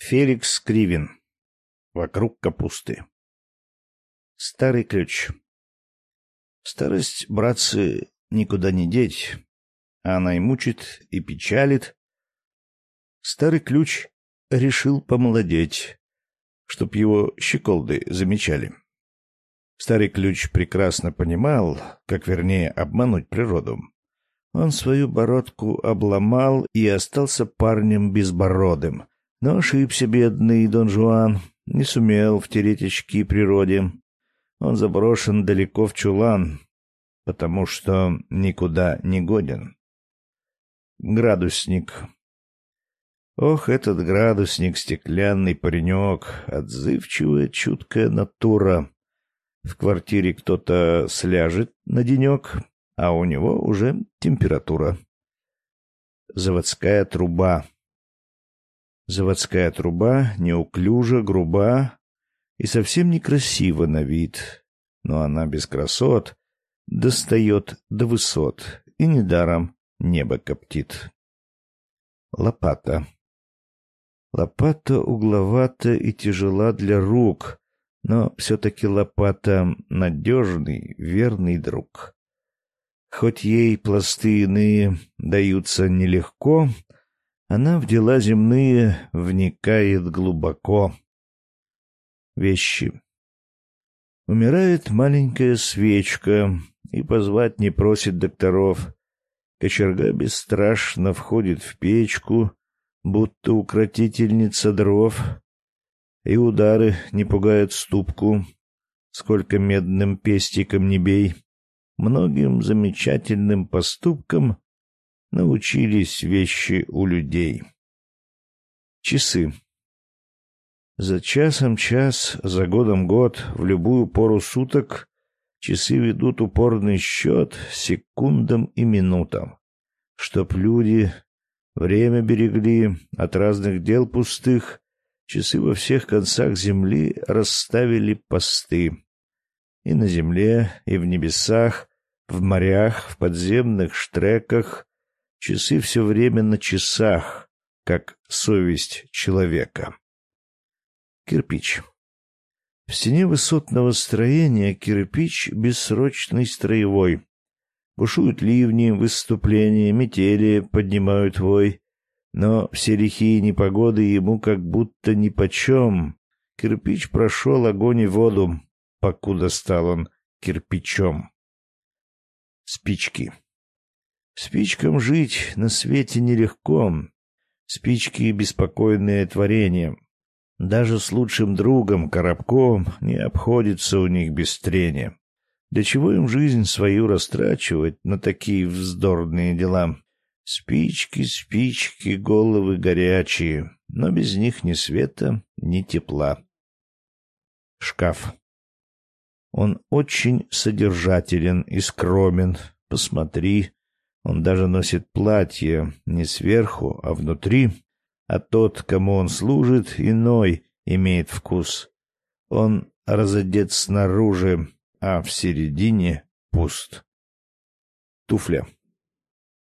Феликс Кривин. Вокруг капусты. Старый ключ. Старость, братцы, никуда не деть. Она и мучит, и печалит. Старый ключ решил помолодеть, чтоб его щеколды замечали. Старый ключ прекрасно понимал, как вернее обмануть природу. Он свою бородку обломал и остался парнем безбородым — но ошибся бедный Дон Жуан, не сумел втереть очки природе. Он заброшен далеко в чулан, потому что никуда не годен. Градусник. Ох, этот градусник, стеклянный паренек, отзывчивая, чуткая натура. В квартире кто-то сляжет на денек, а у него уже температура. Заводская труба. Заводская труба неуклюжа, груба и совсем некрасива на вид, но она без красот достает до высот и недаром небо коптит. Лопата. Лопата угловата и тяжела для рук, но все-таки лопата — надежный, верный друг. Хоть ей пласты иные даются нелегко, она в дела земные вникает глубоко. Вещи. Умирает маленькая свечка, и позвать не просит докторов. Кочерга бесстрашно входит в печку, будто укротительница дров, и удары не пугают ступку, сколько медным пестиком не бей. Многим замечательным поступкам научились вещи у людей. Часы. За часом час, за годом год, в любую пору суток часы ведут упорный счет секундам и минутам, чтоб люди время берегли от разных дел пустых, часы во всех концах земли расставили посты. И на земле, и в небесах, в морях, в подземных штреках, Часы все время на часах, как совесть человека. Кирпич. В стене высотного строения кирпич бессрочный строевой. Бушуют ливни, выступления, метели поднимают вой. Но все лихие непогоды ему как будто нипочем. Кирпич прошел огонь и воду, покуда стал он кирпичом. Спички. Спичкам жить на свете нелегко. Спички — беспокойное творение. Даже с лучшим другом, коробком, не обходится у них без трения. Для чего им жизнь свою растрачивать на такие вздорные дела? Спички, спички, головы горячие, но без них ни света, ни тепла. Шкаф. Он очень содержателен и скромен. Посмотри, он даже носит платье не сверху, а внутри, а тот, кому он служит, иной имеет вкус. Он разодет снаружи, а в середине пуст. Туфля.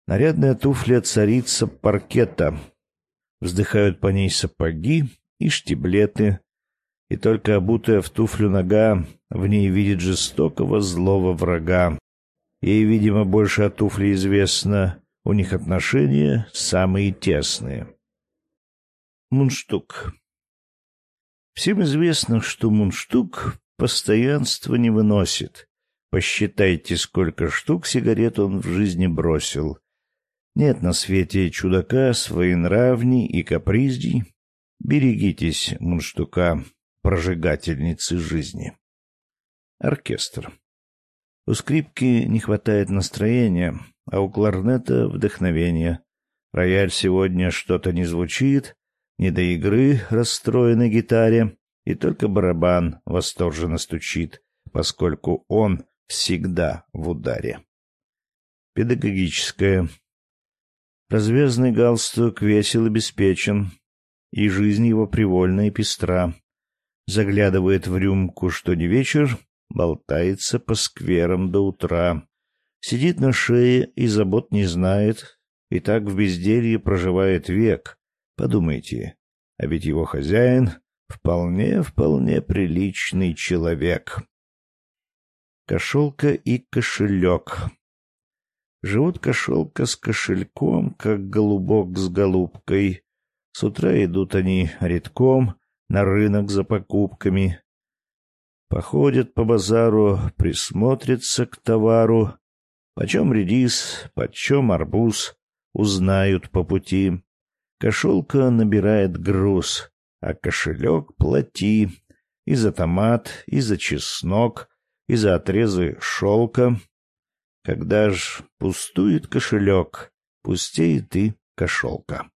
Нарядная туфля царица паркета. Вздыхают по ней сапоги и штиблеты, и только обутая в туфлю нога в ней видит жестокого злого врага, Ей, видимо, больше о туфле известно. У них отношения самые тесные. Мунштук. Всем известно, что мунштук постоянство не выносит. Посчитайте, сколько штук сигарет он в жизни бросил. Нет на свете чудака своенравней и капризней. Берегитесь мунштука, прожигательницы жизни. Оркестр. У скрипки не хватает настроения, а у кларнета — вдохновения. Рояль сегодня что-то не звучит, не до игры расстроенной гитаре, и только барабан восторженно стучит, поскольку он всегда в ударе. Педагогическое. Развязный галстук весел и обеспечен, и жизнь его привольна и пестра. Заглядывает в рюмку, что не вечер, болтается по скверам до утра, сидит на шее и забот не знает, и так в безделье проживает век. Подумайте, а ведь его хозяин вполне-вполне приличный человек. Кошелка и кошелек. Живут кошелка с кошельком, как голубок с голубкой. С утра идут они редком на рынок за покупками. Походят по базару, присмотрятся к товару. Почем редис, почем арбуз, узнают по пути. Кошелка набирает груз, а кошелек плати и за томат, и за чеснок, и за отрезы шелка. Когда ж пустует кошелек, пустеет и кошелка.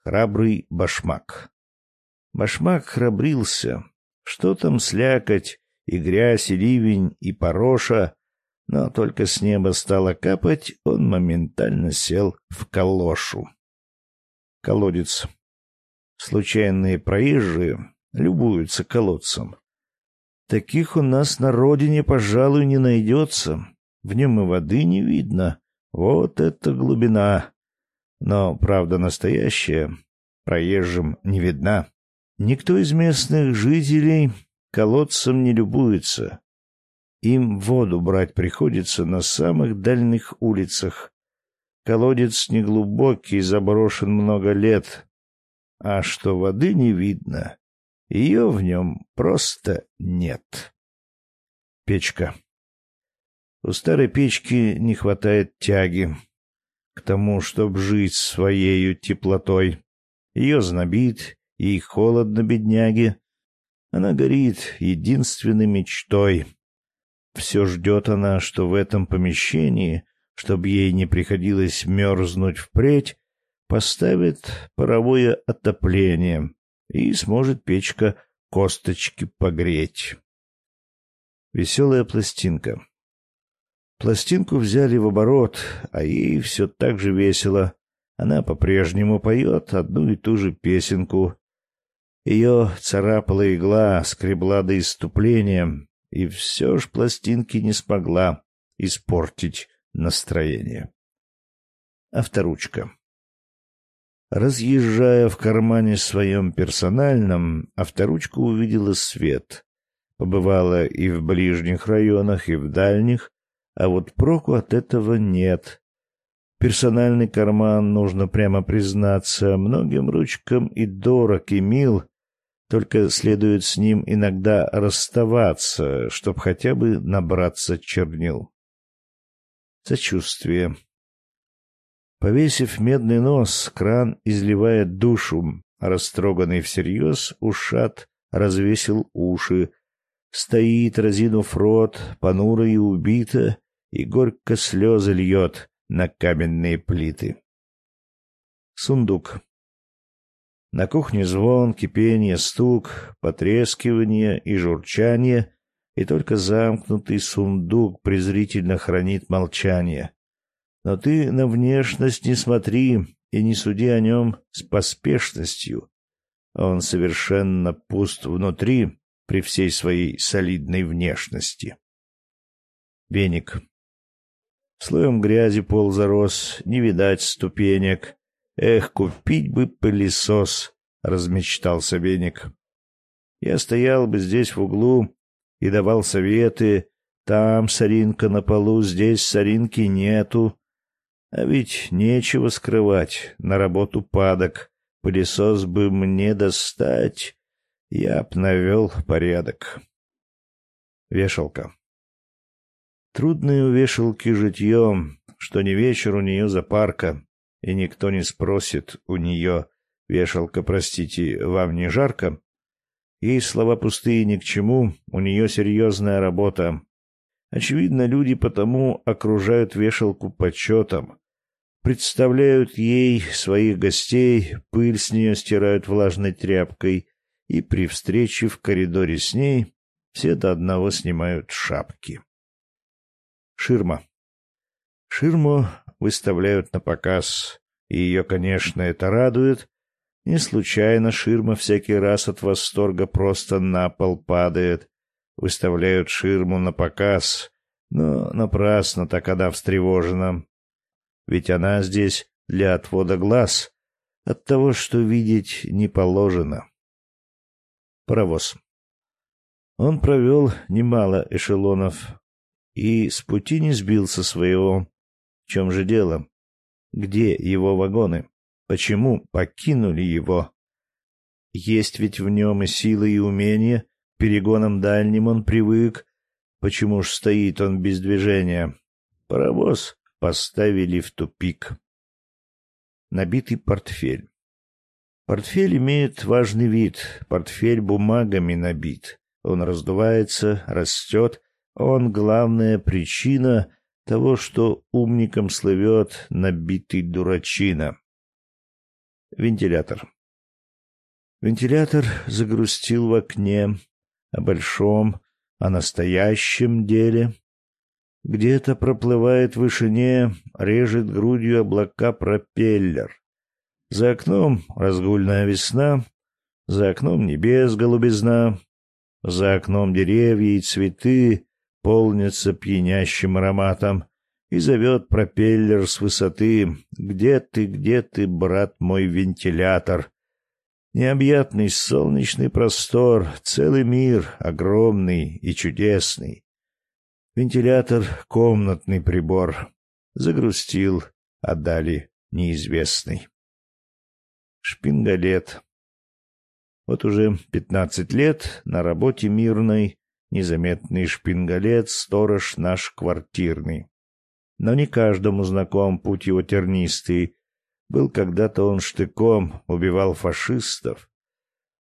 Храбрый башмак. Башмак храбрился. Что там слякоть, и грязь, и ливень, и пороша. Но только с неба стало капать, он моментально сел в калошу. Колодец. Случайные проезжие любуются колодцем. Таких у нас на родине, пожалуй, не найдется. В нем и воды не видно. Вот это глубина. Но правда настоящая проезжим не видна. Никто из местных жителей колодцем не любуется. Им воду брать приходится на самых дальних улицах. Колодец неглубокий, заброшен много лет. А что воды не видно, ее в нем просто нет. Печка. У старой печки не хватает тяги к тому, чтобы жить своею теплотой. Ее знобит, и холодно бедняге. Она горит единственной мечтой. Все ждет она, что в этом помещении, чтобы ей не приходилось мерзнуть впредь, поставит паровое отопление, и сможет печка косточки погреть. Веселая пластинка. Пластинку взяли в оборот, а ей все так же весело. Она по-прежнему поет одну и ту же песенку. Ее царапала игла, скребла до иступления, и все ж пластинки не смогла испортить настроение. Авторучка. Разъезжая в кармане своем персональном, авторучка увидела свет. Побывала и в ближних районах, и в дальних, а вот проку от этого нет. Персональный карман, нужно прямо признаться, многим ручкам и дорог, и мил, только следует с ним иногда расставаться, чтоб хотя бы набраться чернил. Сочувствие. Повесив медный нос, кран изливает душу, растроганный всерьез ушат развесил уши, стоит, разинув рот, понуро и убито, и горько слезы льет на каменные плиты. Сундук. На кухне звон, кипение, стук, потрескивание и журчание, и только замкнутый сундук презрительно хранит молчание. Но ты на внешность не смотри и не суди о нем с поспешностью. Он совершенно пуст внутри при всей своей солидной внешности. Веник. Слоем грязи пол зарос, не видать ступенек. Эх, купить бы пылесос, размечтался Веник. Я стоял бы здесь в углу и давал советы. Там соринка на полу, здесь соринки нету. А ведь нечего скрывать, на работу падок. Пылесос бы мне достать, я б навел порядок. Вешалка. Трудное у вешалки житье, что не вечер у нее запарка, и никто не спросит у нее, вешалка, простите, вам не жарко? Ей слова пустые ни к чему, у нее серьезная работа. Очевидно, люди потому окружают вешалку почетом, представляют ей своих гостей, пыль с нее стирают влажной тряпкой, и при встрече в коридоре с ней все до одного снимают шапки. Ширма. Ширму выставляют на показ, и ее, конечно, это радует. Не случайно ширма всякий раз от восторга просто на пол падает. Выставляют ширму на показ, но напрасно так она встревожена ведь она здесь для отвода глаз. от того, что видеть не положено. Паровоз. Он провел немало эшелонов и с пути не сбился своего. В чем же дело? Где его вагоны? Почему покинули его? Есть ведь в нем и силы, и умения. Перегоном дальним он привык. Почему ж стоит он без движения? Паровоз поставили в тупик. Набитый портфель. Портфель имеет важный вид. Портфель бумагами набит. Он раздувается, растет. Он главная причина того, что умником слывет набитый дурачина. Вентилятор. Вентилятор загрустил в окне о большом, о настоящем деле. Где-то проплывает в вышине, режет грудью облака пропеллер. За окном разгульная весна, за окном небес голубизна, за окном деревья и цветы полнятся пьянящим ароматом, и зовет пропеллер с высоты «Где ты, где ты, брат мой вентилятор?» Необъятный солнечный простор, целый мир, огромный и чудесный. Вентилятор — комнатный прибор. Загрустил, отдали неизвестный. Шпингалет. Вот уже пятнадцать лет на работе мирной, незаметный шпингалет, сторож наш квартирный. Но не каждому знаком путь его тернистый, был когда-то он штыком, убивал фашистов.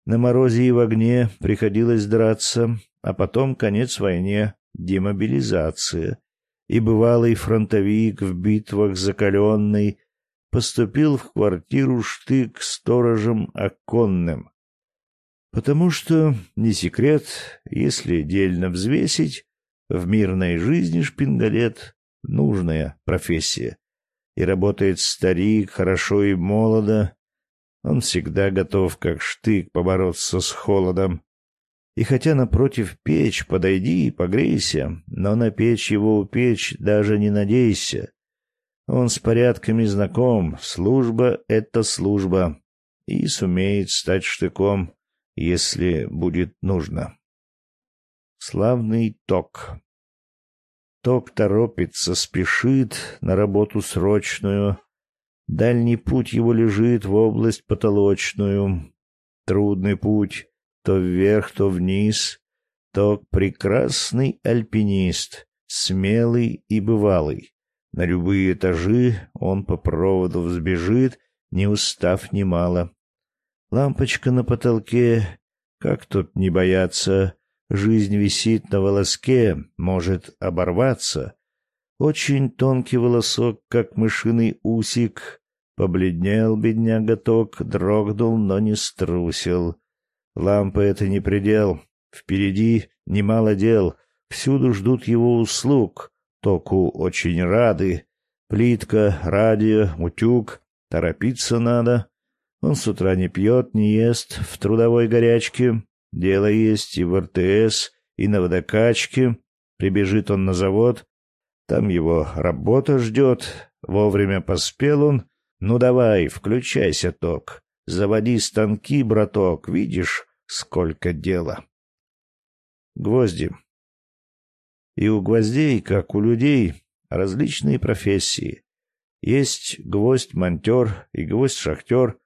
На морозе и в огне приходилось драться, а потом конец войне, демобилизация. И бывалый фронтовик в битвах закаленный поступил в квартиру штык сторожем оконным. Потому что, не секрет, если дельно взвесить, в мирной жизни шпингалет — нужная профессия и работает старик хорошо и молодо. Он всегда готов, как штык, побороться с холодом. И хотя напротив печь, подойди и погрейся, но на печь его упечь даже не надейся. Он с порядками знаком, служба — это служба, и сумеет стать штыком, если будет нужно. Славный ток. Ток торопится, спешит на работу срочную. Дальний путь его лежит в область потолочную. Трудный путь, то вверх, то вниз. Ток прекрасный альпинист, смелый и бывалый. На любые этажи он по проводу взбежит, не устав немало. Лампочка на потолке, как тут не бояться, Жизнь висит на волоске, может оборваться. Очень тонкий волосок, как мышиный усик. Побледнел бедняга ток, дрогнул, но не струсил. Лампа — это не предел. Впереди немало дел. Всюду ждут его услуг. Току очень рады. Плитка, радио, утюг. Торопиться надо. Он с утра не пьет, не ест в трудовой горячке. Дело есть и в РТС, и на водокачке. Прибежит он на завод. Там его работа ждет. Вовремя поспел он. Ну давай, включайся, ток. Заводи станки, браток. Видишь, сколько дела. Гвозди. И у гвоздей, как у людей, различные профессии. Есть гвоздь-монтер и гвоздь-шахтер,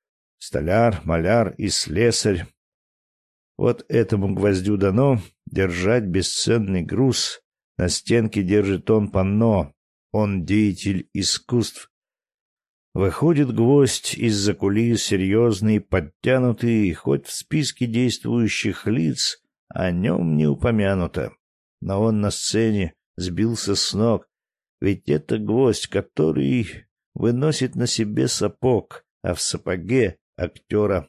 столяр, маляр и слесарь, вот этому гвоздю дано держать бесценный груз. На стенке держит он панно. Он деятель искусств. Выходит гвоздь из-за кулис серьезный, подтянутый, хоть в списке действующих лиц о нем не упомянуто. Но он на сцене сбился с ног, ведь это гвоздь, который выносит на себе сапог, а в сапоге актера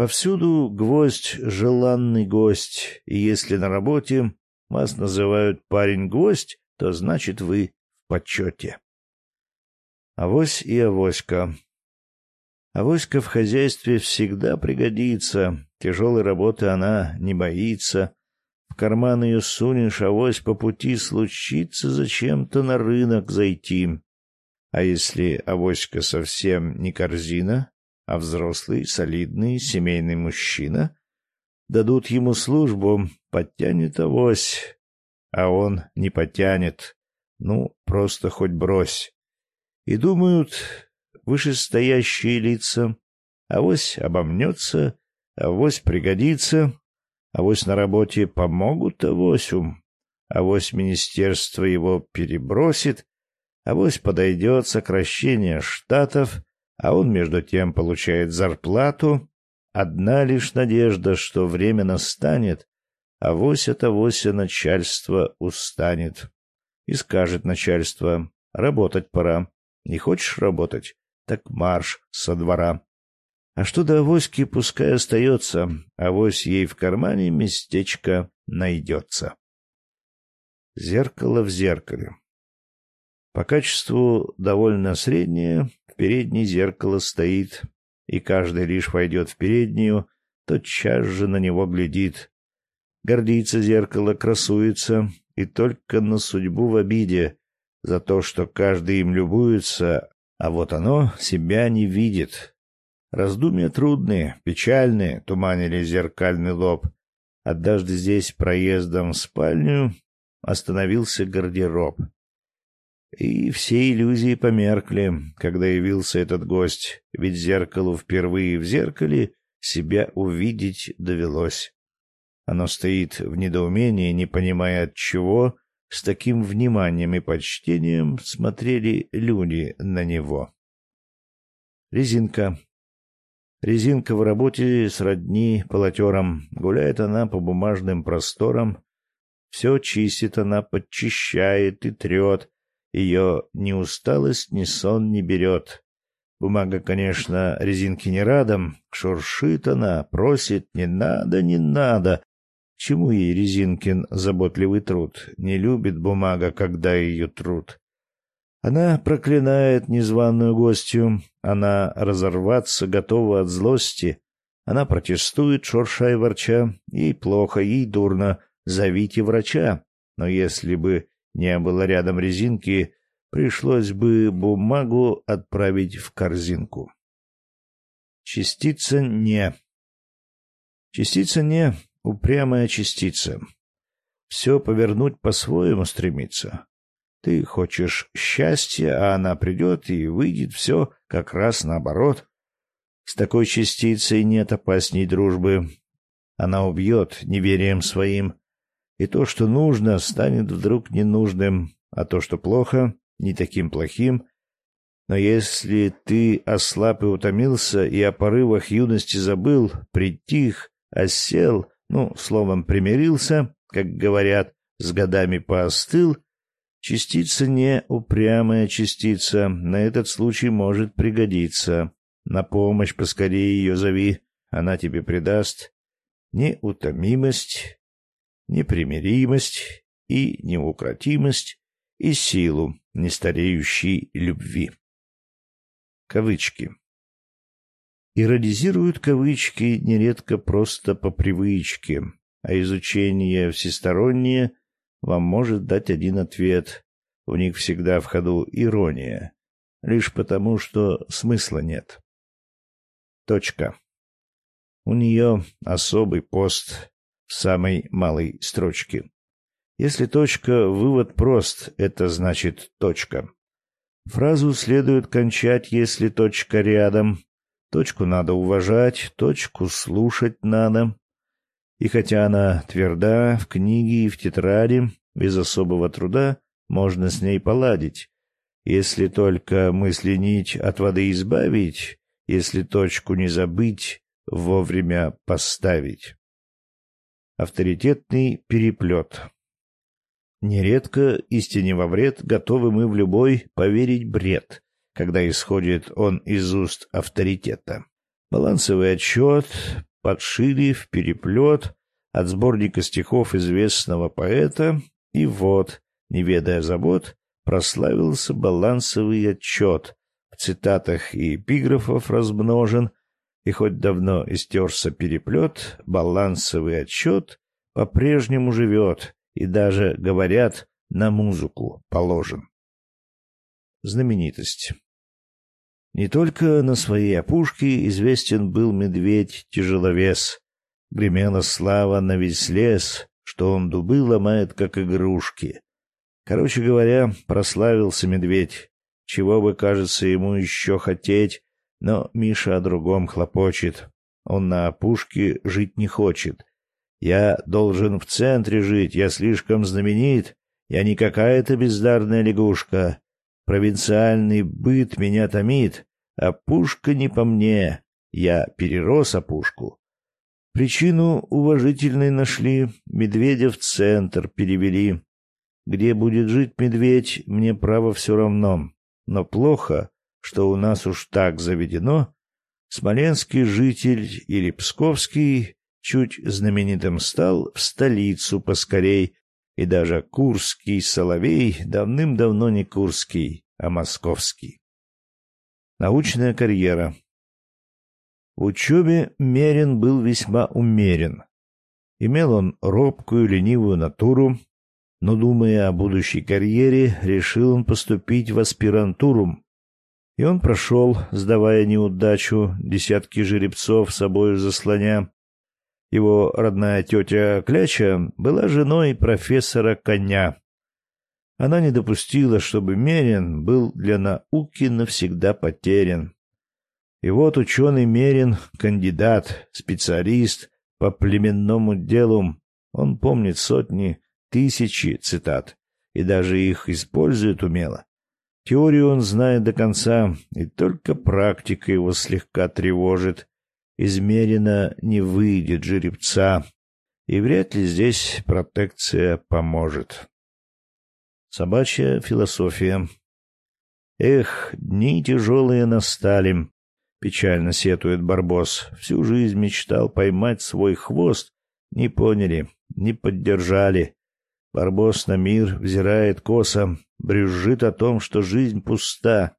Повсюду гвоздь — желанный гость, и если на работе вас называют парень-гвоздь, то значит вы в почете. Авось и авоська. Авоська в хозяйстве всегда пригодится, тяжелой работы она не боится. В карман ее сунешь, авось по пути случится зачем-то на рынок зайти. А если авоська совсем не корзина, а взрослый, солидный, семейный мужчина, дадут ему службу, подтянет авось, а он не подтянет. Ну, просто хоть брось. И думают вышестоящие лица, авось обомнется, авось пригодится, авось на работе помогут авосю, авось министерство его перебросит, авось подойдет сокращение штатов, а он между тем получает зарплату. Одна лишь надежда, что время настанет, авось от авося начальство устанет. И скажет начальство, работать пора. Не хочешь работать? Так марш со двора. А что до авоськи, пускай остается, авось ей в кармане местечко найдется. Зеркало в зеркале. По качеству довольно среднее, в переднее зеркало стоит, и каждый лишь войдет в переднюю, тотчас же на него глядит. Гордится зеркало, красуется, и только на судьбу в обиде за то, что каждый им любуется, а вот оно себя не видит. Раздумья трудные, печальные, туманили зеркальный лоб. Однажды здесь проездом в спальню остановился гардероб. И все иллюзии померкли, когда явился этот гость, ведь зеркалу впервые в зеркале себя увидеть довелось. Оно стоит в недоумении, не понимая от чего, с таким вниманием и почтением смотрели люди на него. Резинка. Резинка в работе сродни полотерам. Гуляет она по бумажным просторам. Все чистит она, подчищает и трет, ее ни усталость, ни сон не берет. Бумага, конечно, резинки не радом. Шуршит она, просит «не надо, не надо». Чему ей Резинкин заботливый труд? Не любит бумага, когда ее труд. Она проклинает незваную гостью, она разорваться готова от злости, она протестует, шурша и ворча, ей плохо, ей дурно, зовите врача. Но если бы не было рядом резинки, пришлось бы бумагу отправить в корзинку. Частица «не». Частица «не» — упрямая частица. Все повернуть по-своему стремится. Ты хочешь счастья, а она придет и выйдет все как раз наоборот. С такой частицей нет опасней дружбы. Она убьет неверием своим и то, что нужно, станет вдруг ненужным, а то, что плохо, не таким плохим. Но если ты ослаб и утомился, и о порывах юности забыл, притих, осел, ну, словом, примирился, как говорят, с годами поостыл, частица не упрямая частица, на этот случай может пригодиться. На помощь поскорее ее зови, она тебе придаст неутомимость, непримиримость и неукротимость и силу нестареющей любви. Кавычки. Иродизируют кавычки нередко просто по привычке, а изучение всестороннее вам может дать один ответ. У них всегда в ходу ирония, лишь потому, что смысла нет. Точка. У нее особый пост самой малой строчке. Если точка, вывод прост, это значит точка. Фразу следует кончать, если точка рядом. Точку надо уважать, точку слушать надо. И хотя она тверда в книге и в тетради, без особого труда можно с ней поладить. Если только мысли нить от воды избавить, если точку не забыть, вовремя поставить авторитетный переплет. Нередко, истине во вред, готовы мы в любой поверить бред, когда исходит он из уст авторитета. Балансовый отчет подшили в переплет от сборника стихов известного поэта, и вот, не ведая забот, прославился балансовый отчет, в цитатах и эпиграфов размножен, и хоть давно истерся переплет, балансовый отчет по-прежнему живет и даже, говорят, на музыку положен. знаменитость. Не только на своей опушке известен был медведь-тяжеловес. Гремела слава на весь лес, что он дубы ломает, как игрушки. Короче говоря, прославился медведь. Чего бы, кажется, ему еще хотеть, но Миша о другом хлопочет. Он на опушке жить не хочет. Я должен в центре жить, я слишком знаменит, я не какая-то бездарная лягушка. Провинциальный быт меня томит, а пушка не по мне. Я перерос опушку. Причину уважительной нашли, медведя в центр перевели. Где будет жить медведь, мне право все равно. Но плохо, что у нас уж так заведено. Смоленский житель или псковский чуть знаменитым стал в столицу поскорей, и даже курский соловей давным-давно не курский, а московский. Научная карьера. В учебе Мерин был весьма умерен. Имел он робкую, ленивую натуру, но, думая о будущей карьере, решил он поступить в аспирантуру. И он прошел, сдавая неудачу, десятки жеребцов собою заслоня, его родная тетя Кляча была женой профессора Коня. Она не допустила, чтобы Мерин был для науки навсегда потерян. И вот ученый Мерин, кандидат, специалист по племенному делу, он помнит сотни, тысячи цитат и даже их использует умело. Теорию он знает до конца, и только практика его слегка тревожит измерено не выйдет жеребца, и вряд ли здесь протекция поможет. Собачья философия. Эх, дни тяжелые настали, печально сетует Барбос. Всю жизнь мечтал поймать свой хвост, не поняли, не поддержали. Барбос на мир взирает косо, брюзжит о том, что жизнь пуста,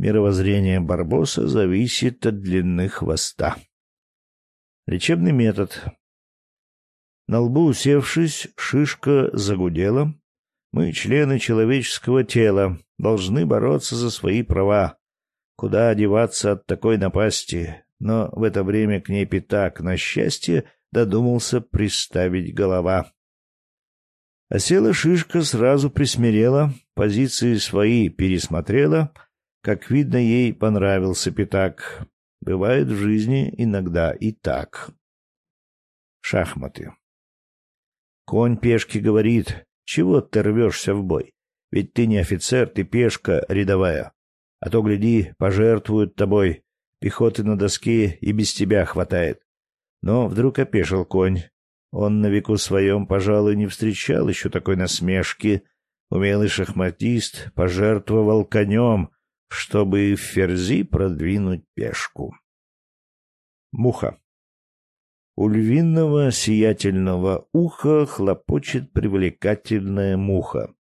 Мировоззрение Барбоса зависит от длины хвоста. Лечебный метод. На лбу усевшись, шишка загудела. Мы, члены человеческого тела, должны бороться за свои права. Куда одеваться от такой напасти? Но в это время к ней пятак, на счастье, додумался приставить голова. А села шишка сразу присмирела, позиции свои пересмотрела — как видно, ей понравился пятак. Бывает в жизни иногда и так. Шахматы. Конь пешки говорит, чего ты рвешься в бой? Ведь ты не офицер, ты пешка рядовая. А то, гляди, пожертвуют тобой. Пехоты на доске и без тебя хватает. Но вдруг опешил конь. Он на веку своем, пожалуй, не встречал еще такой насмешки. Умелый шахматист пожертвовал конем, чтобы в ферзи продвинуть пешку. Муха. У львиного сиятельного уха хлопочет привлекательная муха.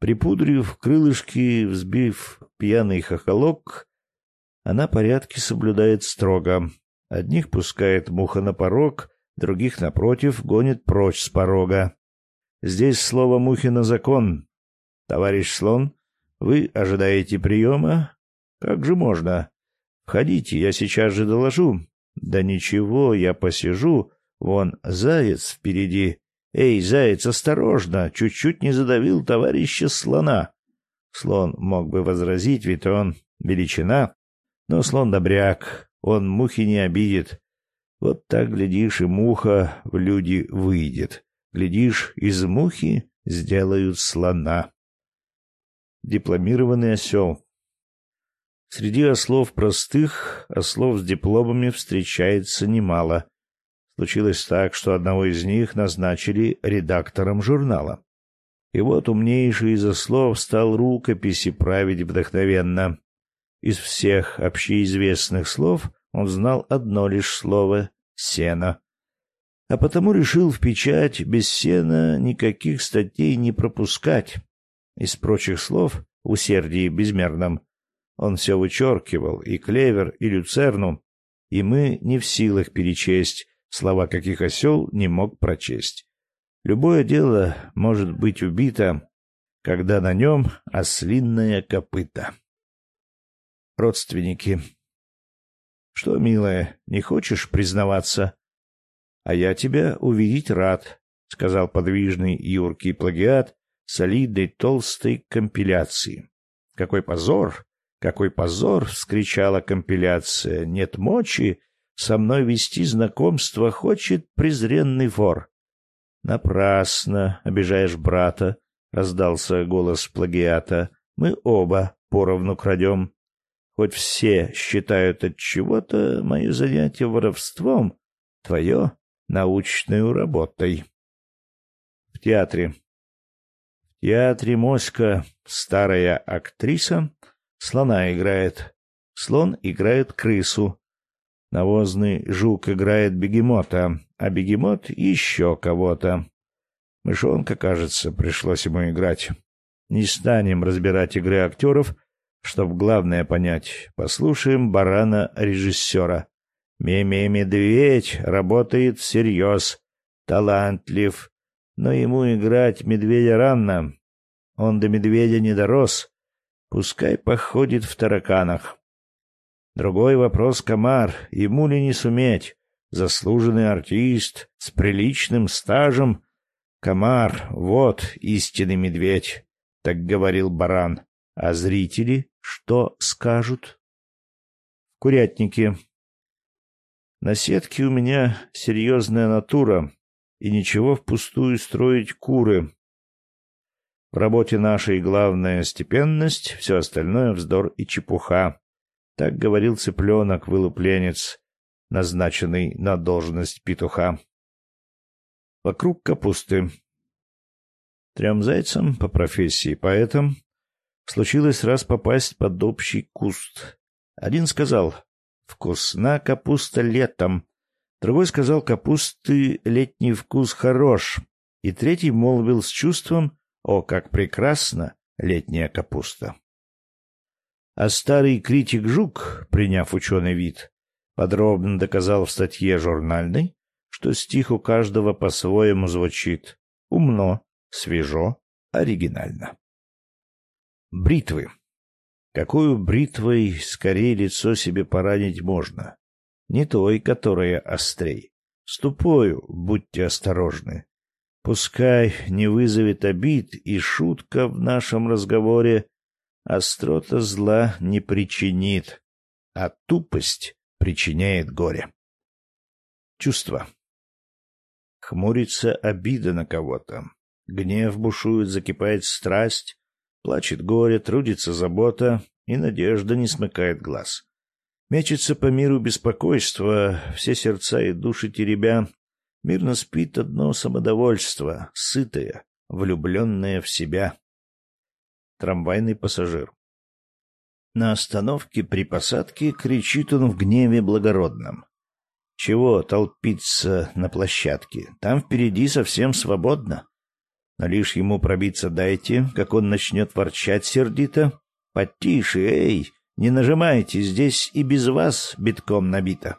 Припудрив крылышки, взбив пьяный хохолок, она порядки соблюдает строго. Одних пускает муха на порог, других, напротив, гонит прочь с порога. Здесь слово мухи на закон. Товарищ слон, вы ожидаете приема? Как же можно? Входите, я сейчас же доложу. Да ничего, я посижу. Вон заяц впереди. Эй, заяц, осторожно, чуть-чуть не задавил товарища слона. Слон мог бы возразить, ведь он величина. Но слон добряк, он мухи не обидит. Вот так, глядишь, и муха в люди выйдет. Глядишь, из мухи сделают слона дипломированный осел. Среди ослов простых, ослов с дипломами встречается немало. Случилось так, что одного из них назначили редактором журнала. И вот умнейший из ослов стал рукописи править вдохновенно. Из всех общеизвестных слов он знал одно лишь слово — «сено». А потому решил в печать без сена никаких статей не пропускать из прочих слов, усердии безмерном, он все вычеркивал, и клевер, и люцерну, и мы не в силах перечесть, слова каких осел не мог прочесть. Любое дело может быть убито, когда на нем ослинное копыто. Родственники. Что, милая, не хочешь признаваться? А я тебя увидеть рад, сказал подвижный юркий плагиат солидной толстой компиляции. Какой позор! Какой позор! вскричала компиляция. Нет мочи со мной вести знакомство хочет презренный вор. Напрасно обижаешь брата, раздался голос плагиата. Мы оба поровну крадем. Хоть все считают от чего-то мое занятие воровством, твое научной работой. В театре. В театре Моська, старая актриса, слона играет. Слон играет крысу. Навозный жук играет бегемота, а бегемот еще кого-то. Мышонка, кажется, пришлось ему играть. Не станем разбирать игры актеров, чтоб главное понять. Послушаем барана-режиссера. Меме-медведь работает всерьез, талантлив, но ему играть медведя рано. Он до медведя не дорос. Пускай походит в тараканах. Другой вопрос комар, ему ли не суметь? Заслуженный артист с приличным стажем. Комар, вот истинный медведь, так говорил баран. А зрители что скажут? Курятники. На сетке у меня серьезная натура, и ничего впустую строить куры. В работе нашей главная степенность, все остальное вздор и чепуха. Так говорил цыпленок-вылупленец, назначенный на должность петуха. Вокруг капусты. Трем зайцам, по профессии поэтам, случилось раз попасть под общий куст. Один сказал «Вкусна капуста летом», другой сказал «Капусты летний вкус хорош», и третий молвил с чувством «О, как прекрасна летняя капуста». А старый критик Жук, приняв ученый вид, подробно доказал в статье журнальной, что стих у каждого по-своему звучит умно, свежо, оригинально. Бритвы. Какую бритвой скорее лицо себе поранить можно? Не той, которая острей. С тупою будьте осторожны. Пускай не вызовет обид и шутка в нашем разговоре острота зла не причинит, а тупость причиняет горе. Чувства. Хмурится обида на кого-то. Гнев бушует, закипает страсть, плачет горе, трудится забота, и надежда не смыкает глаз. Мечется по миру беспокойство, все сердца и души теребя. Мирно спит одно самодовольство, сытое, влюбленное в себя трамвайный пассажир. На остановке при посадке кричит он в гневе благородном. Чего толпиться на площадке? Там впереди совсем свободно. Но лишь ему пробиться дайте, как он начнет ворчать сердито. Потише, эй, не нажимайте, здесь и без вас битком набито.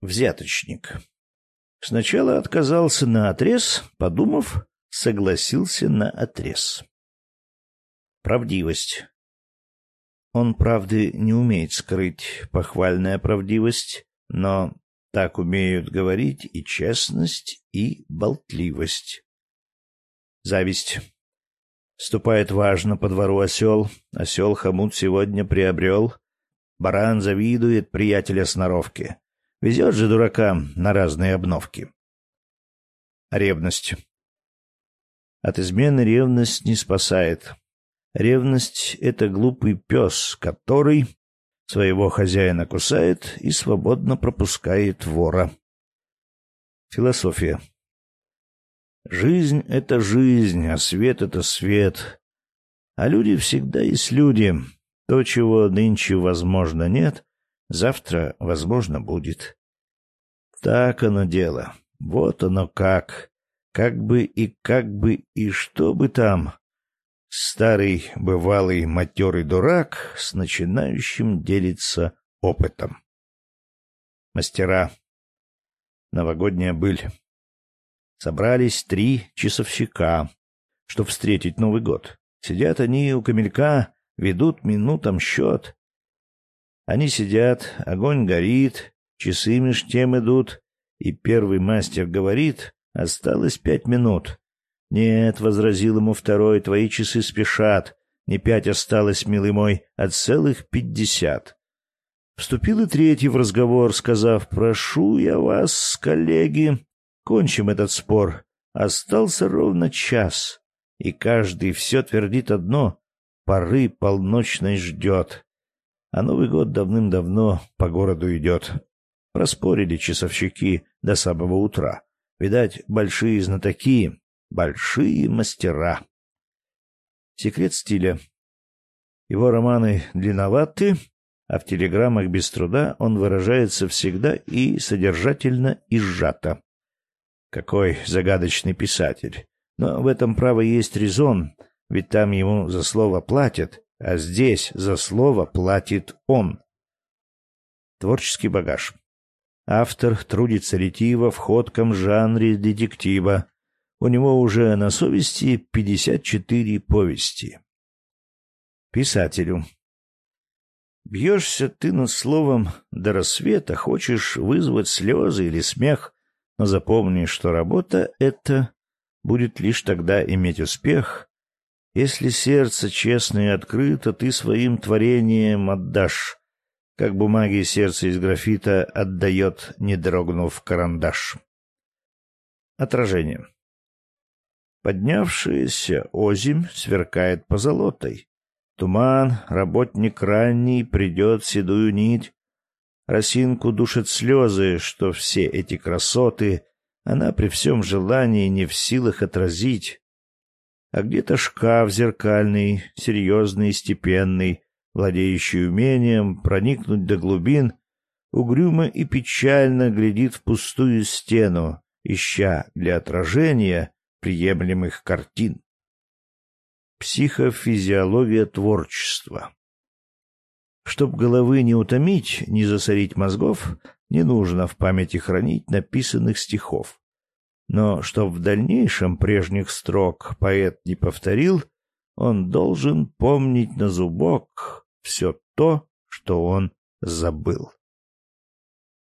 Взяточник. Сначала отказался на отрез, подумав, согласился на отрез. Правдивость. Он правды не умеет скрыть, похвальная правдивость, но так умеют говорить и честность, и болтливость. Зависть. Ступает важно по двору осел, осел хомут сегодня приобрел. Баран завидует приятеля сноровки. Везет же дуракам на разные обновки. Ревность. От измены ревность не спасает. Ревность — это глупый пес, который своего хозяина кусает и свободно пропускает вора. Философия. Жизнь — это жизнь, а свет — это свет. А люди всегда есть люди. То, чего нынче возможно нет, завтра возможно будет. Так оно дело. Вот оно как. Как бы и как бы и что бы там. Старый, бывалый, матерый дурак с начинающим делится опытом. Мастера. Новогодняя быль. Собрались три часовщика. чтобы встретить Новый год. Сидят они у камелька, ведут минутам счет. Они сидят, огонь горит, часы меж тем идут, и первый мастер говорит, осталось пять минут. «Нет», — возразил ему второй, — «твои часы спешат. Не пять осталось, милый мой, а целых пятьдесят». Вступил и третий в разговор, сказав, «Прошу я вас, коллеги, кончим этот спор. Остался ровно час, и каждый все твердит одно — поры полночной ждет. А Новый год давным-давно по городу идет. Проспорили часовщики до самого утра. Видать, большие знатоки, большие мастера. Секрет стиля. Его романы длинноваты, а в телеграммах без труда он выражается всегда и содержательно, и сжато. Какой загадочный писатель. Но в этом право есть резон, ведь там ему за слово платят, а здесь за слово платит он. Творческий багаж. Автор трудится ретиво в ходком жанре детектива. У него уже на совести 54 повести. Писателю. Бьешься ты над словом до рассвета, хочешь вызвать слезы или смех, запомни, что работа эта будет лишь тогда иметь успех, если сердце честно и открыто ты своим творением отдашь, как бумаги сердце из графита отдает, не дрогнув карандаш. Отражение. Поднявшаяся озимь сверкает позолотой. Туман, работник ранний, придет седую нить. Росинку душат слезы, что все эти красоты она при всем желании не в силах отразить. А где-то шкаф зеркальный, серьезный и степенный, владеющий умением проникнуть до глубин, угрюмо и печально глядит в пустую стену, ища для отражения приемлемых картин. Психофизиология творчества. Чтоб головы не утомить, не засорить мозгов, не нужно в памяти хранить написанных стихов. Но чтоб в дальнейшем прежних строк поэт не повторил, он должен помнить на зубок все то, что он забыл.